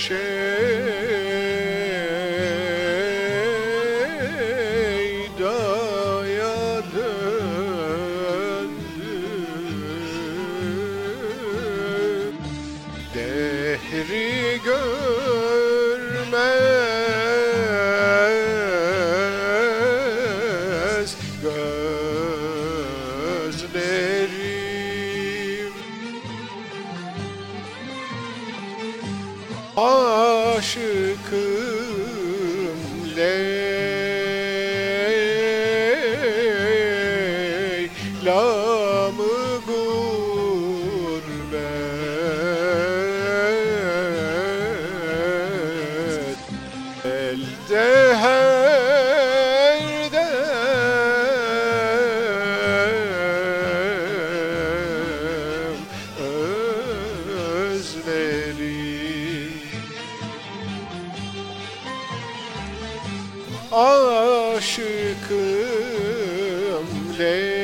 share. Aşıkım Leyla'mı gurbet Elde her Aşıkım Leyla'mı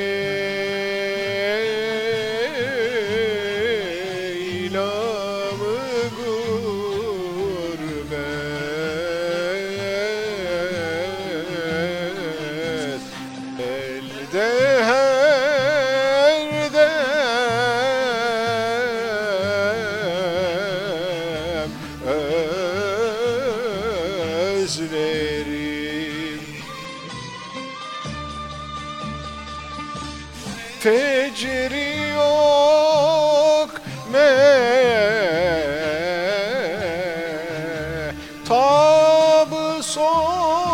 özlerim Fecri yok me. Tabı sonsuz.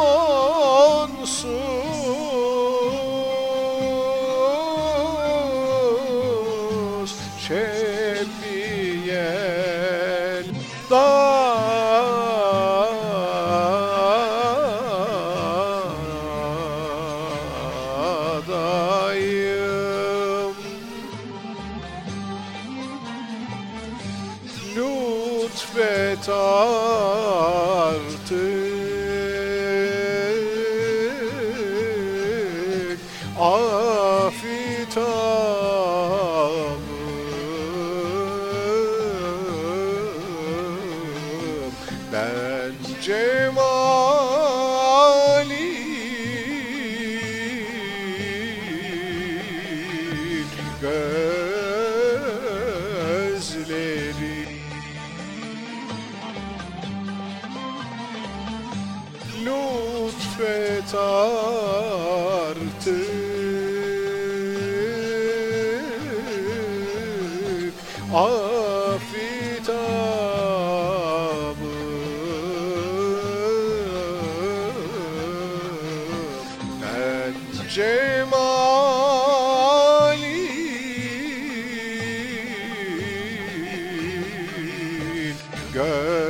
Şebiyen dağdayım Lütfet artık. Afitabım Ben cemalin gözleri affet artık Afitabı Ben cemalin Gör